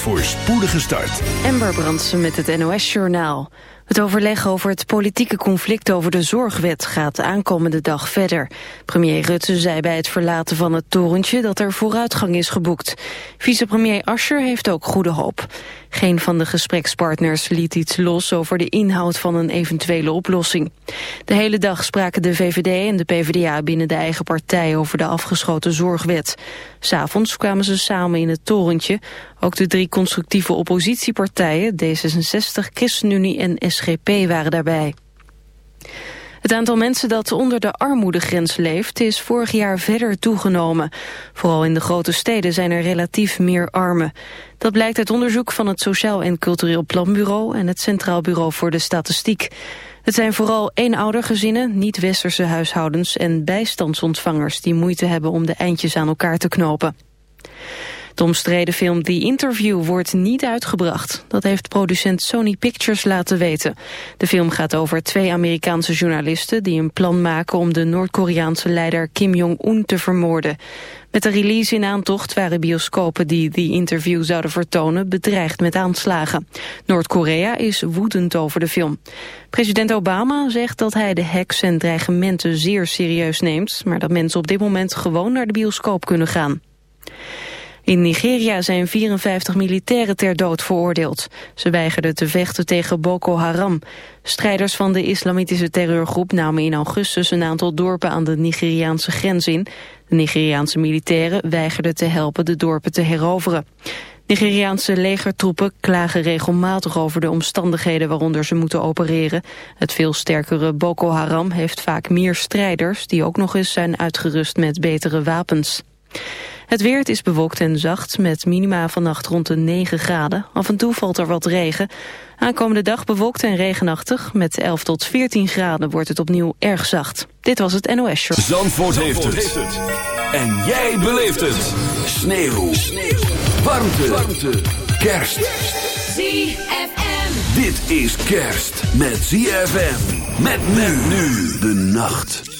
voor spoedige start. Ember Brandsen met het NOS-journaal. Het overleg over het politieke conflict over de zorgwet gaat aankomende dag verder. Premier Rutte zei bij het verlaten van het torentje dat er vooruitgang is geboekt. Vicepremier Ascher heeft ook goede hoop. Geen van de gesprekspartners liet iets los over de inhoud van een eventuele oplossing. De hele dag spraken de VVD en de PvdA binnen de eigen partij over de afgeschoten zorgwet. S'avonds kwamen ze samen in het torentje. Ook de drie constructieve oppositiepartijen, D66, ChristenUnie en SGP waren daarbij. Het aantal mensen dat onder de armoedegrens leeft is vorig jaar verder toegenomen. Vooral in de grote steden zijn er relatief meer armen. Dat blijkt uit onderzoek van het Sociaal en Cultureel Planbureau en het Centraal Bureau voor de Statistiek. Het zijn vooral eenoudergezinnen, niet-westerse huishoudens en bijstandsontvangers die moeite hebben om de eindjes aan elkaar te knopen. De omstreden film The Interview wordt niet uitgebracht. Dat heeft producent Sony Pictures laten weten. De film gaat over twee Amerikaanse journalisten... die een plan maken om de Noord-Koreaanse leider Kim Jong-un te vermoorden. Met de release in aantocht waren bioscopen die The Interview zouden vertonen... bedreigd met aanslagen. Noord-Korea is woedend over de film. President Obama zegt dat hij de hacks en dreigementen zeer serieus neemt... maar dat mensen op dit moment gewoon naar de bioscoop kunnen gaan. In Nigeria zijn 54 militairen ter dood veroordeeld. Ze weigerden te vechten tegen Boko Haram. Strijders van de islamitische terreurgroep namen in augustus een aantal dorpen aan de Nigeriaanse grens in. De Nigeriaanse militairen weigerden te helpen de dorpen te heroveren. Nigeriaanse legertroepen klagen regelmatig over de omstandigheden waaronder ze moeten opereren. Het veel sterkere Boko Haram heeft vaak meer strijders die ook nog eens zijn uitgerust met betere wapens. Het weer is bewolkt en zacht met minima vannacht rond de 9 graden. Af en toe valt er wat regen. Aankomende dag bewolkt en regenachtig. Met 11 tot 14 graden wordt het opnieuw erg zacht. Dit was het NOS Show. Zandvoort, heeft, het. En jij beleeft het. Sneeuw. Sneeuw. Warmte. Warmte. Kerst. ZFM. Dit is kerst met ZFM. Met men nu de nacht.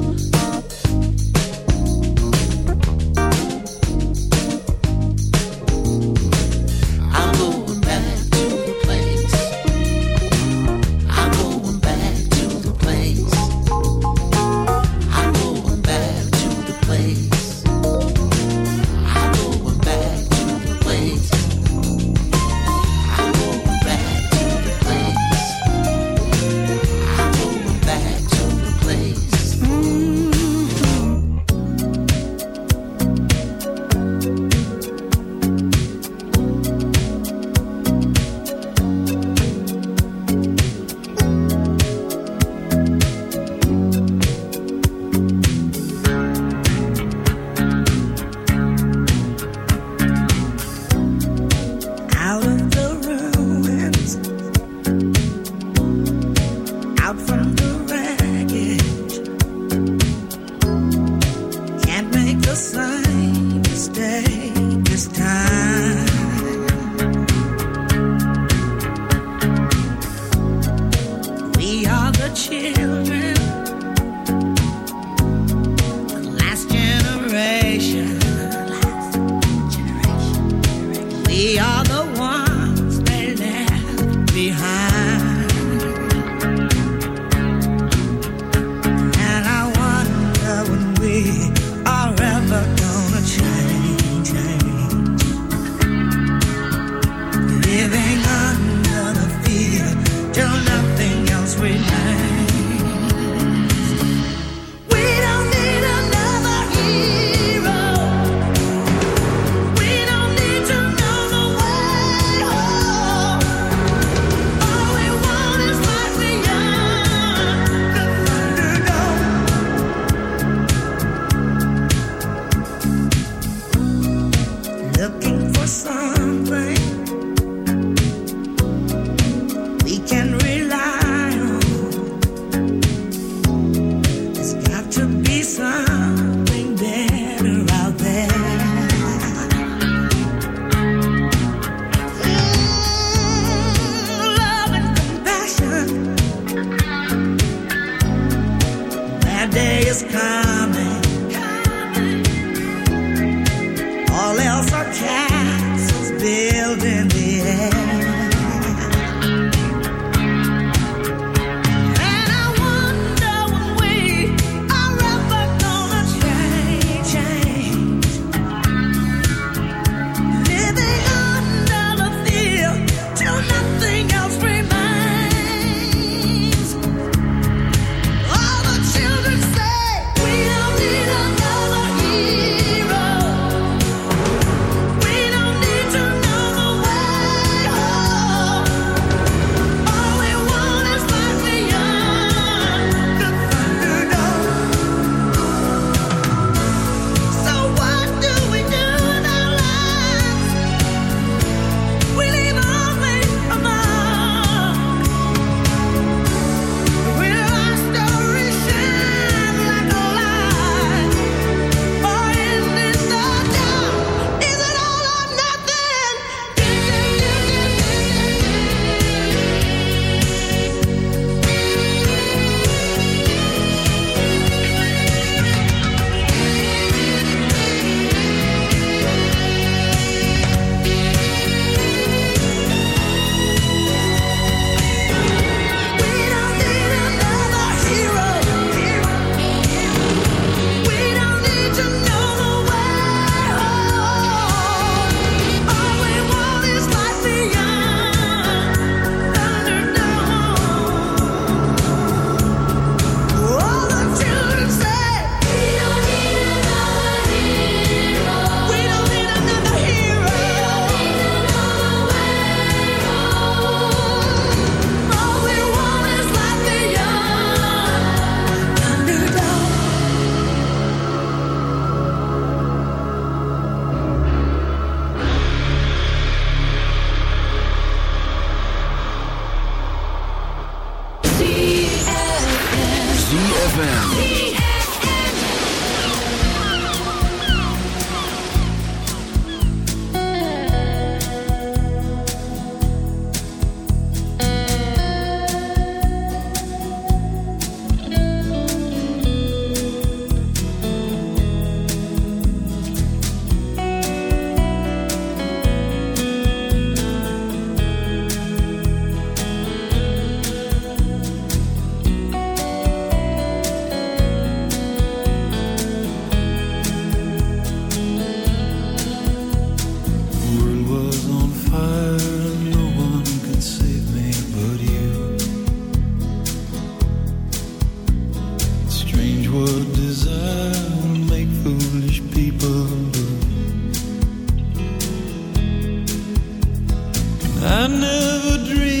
never dreamed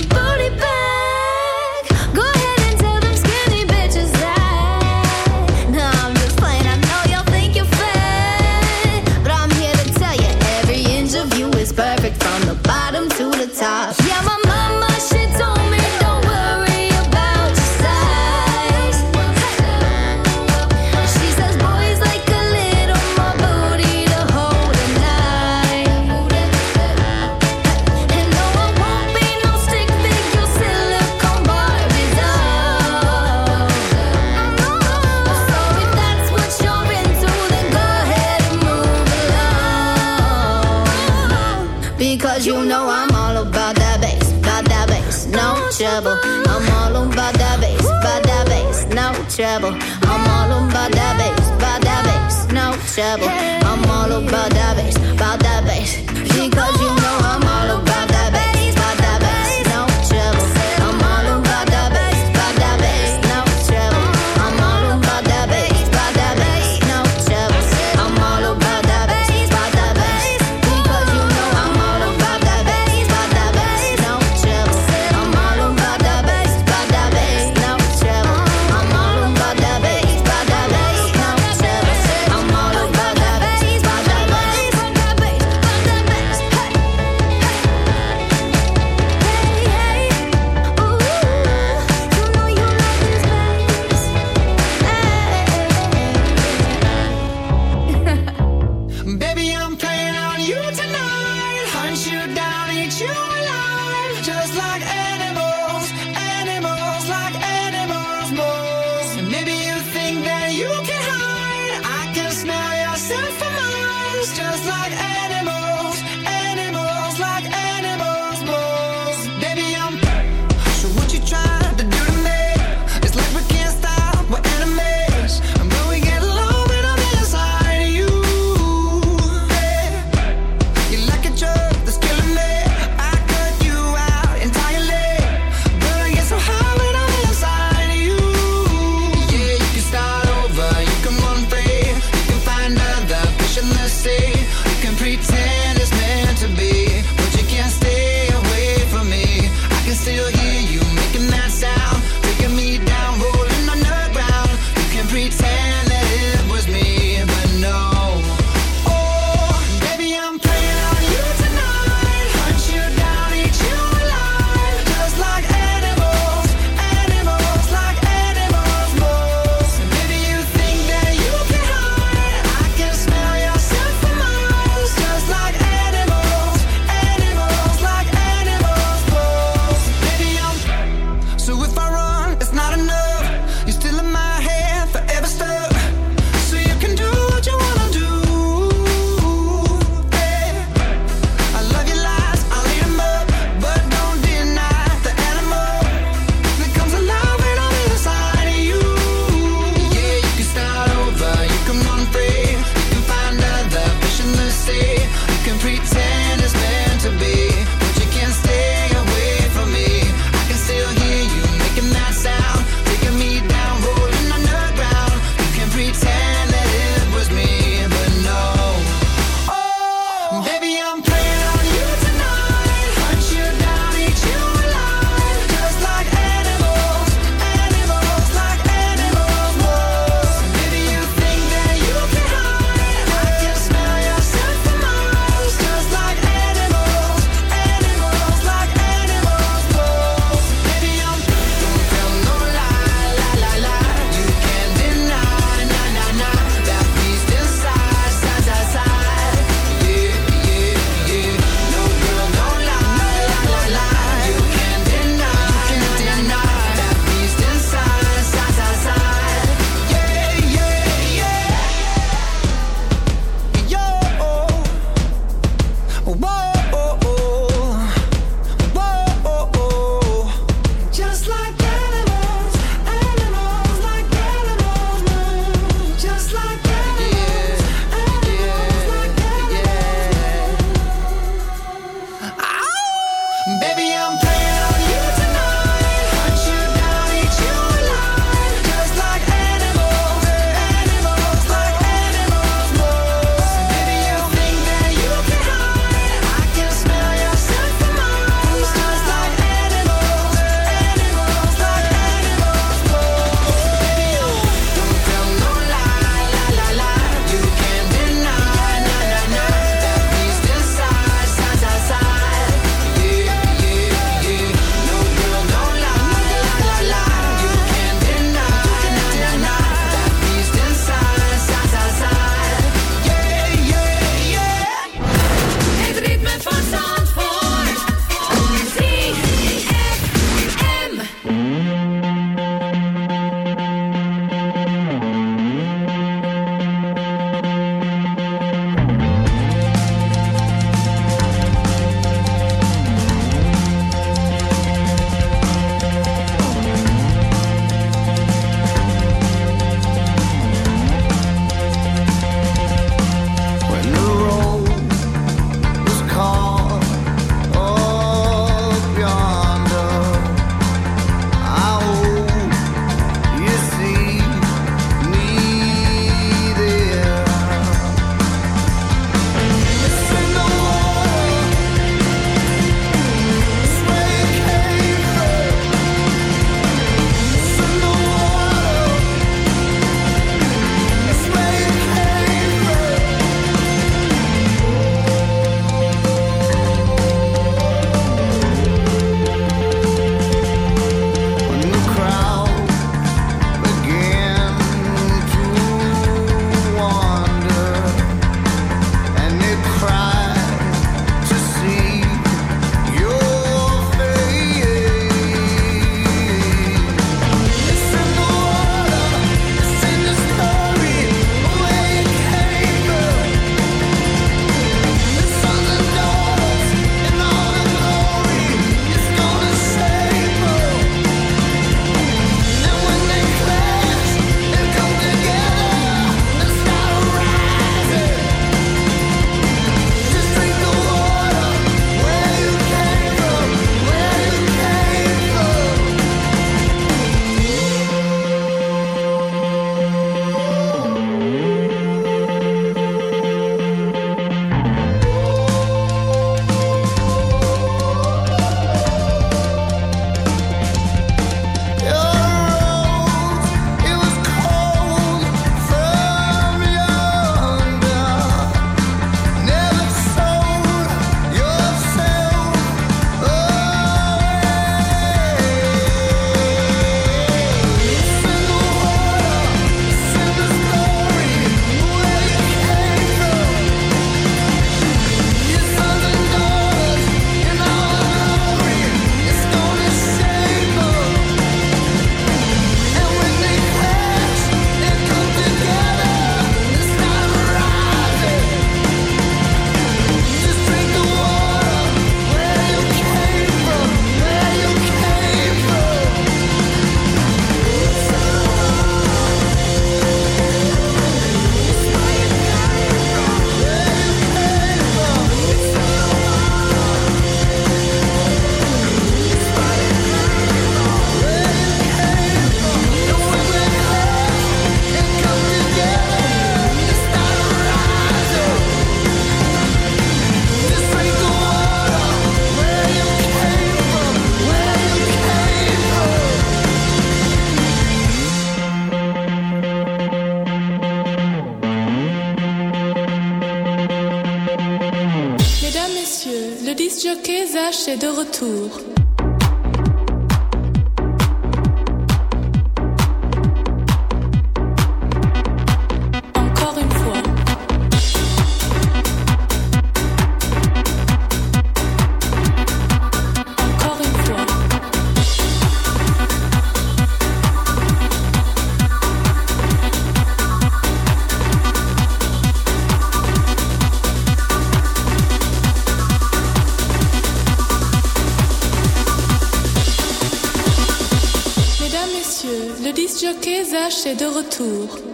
De retour.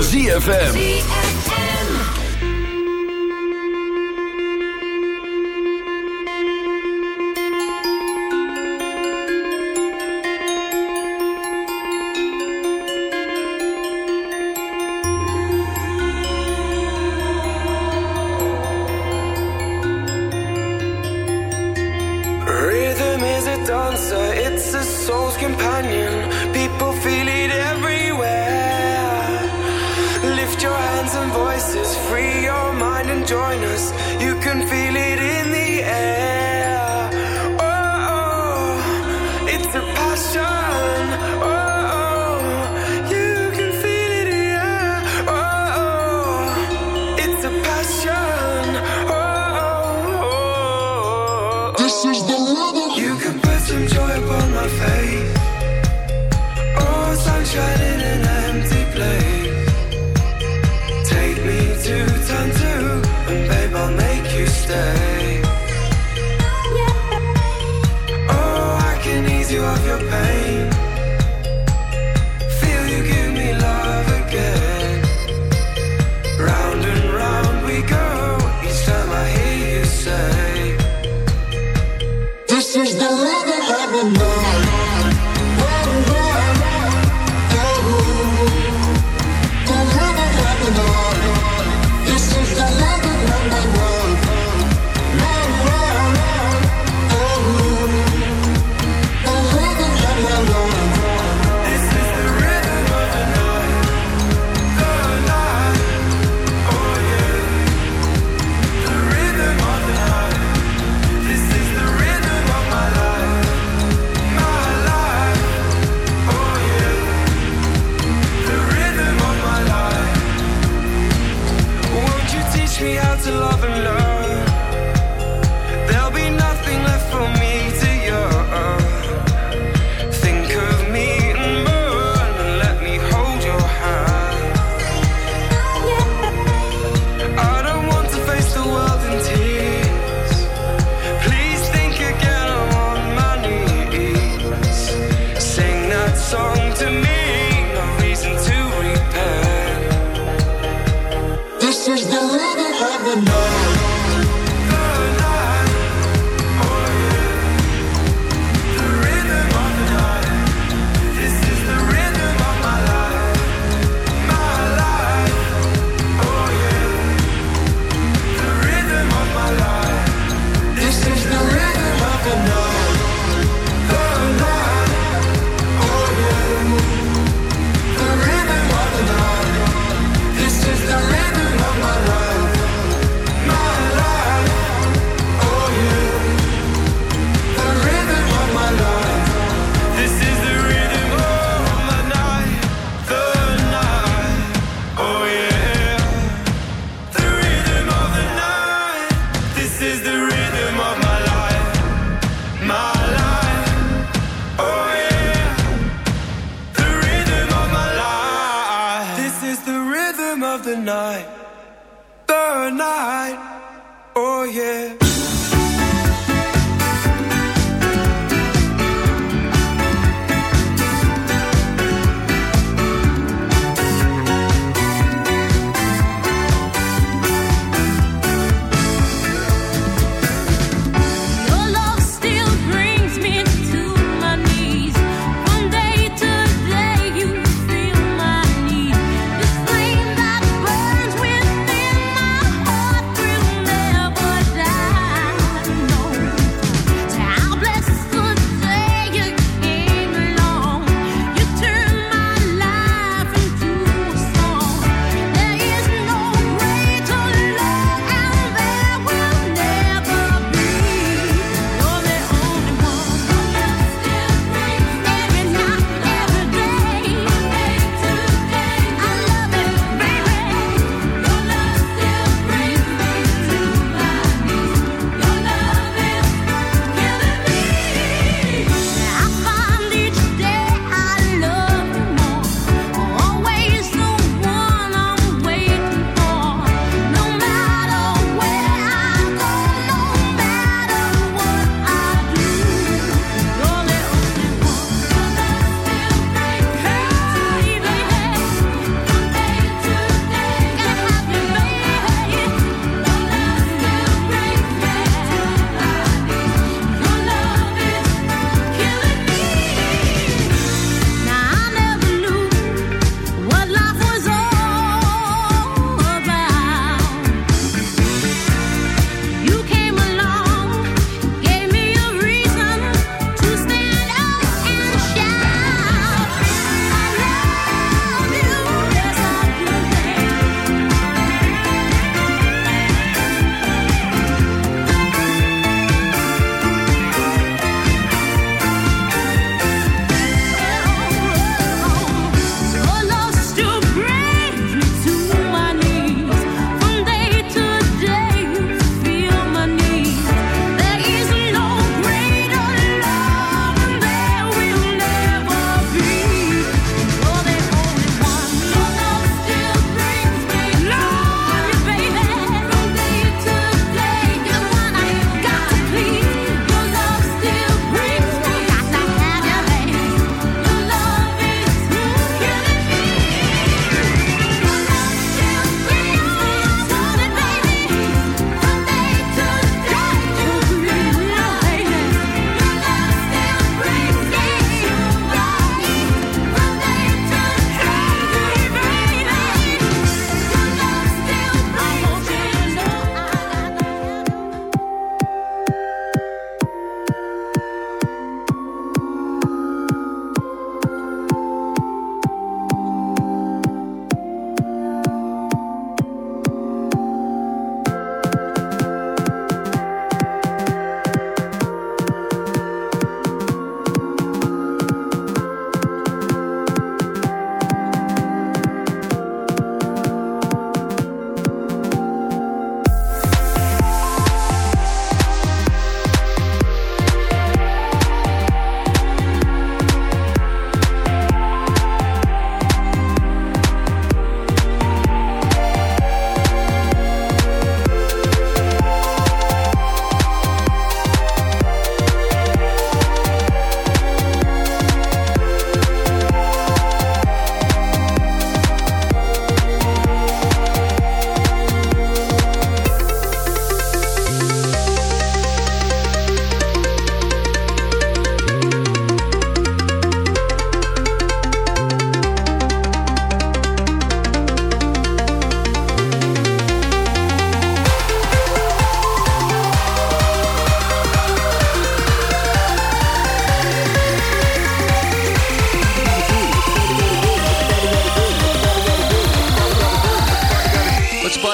ZFM. Join us.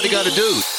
they got to do.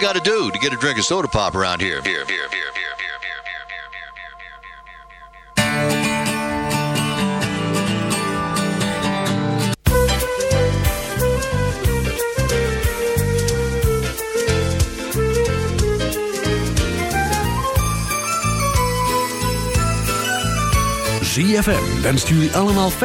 you got to do to get a drink of soda pop around here. Here, here, here. ZFM wenst jullie allemaal fijn.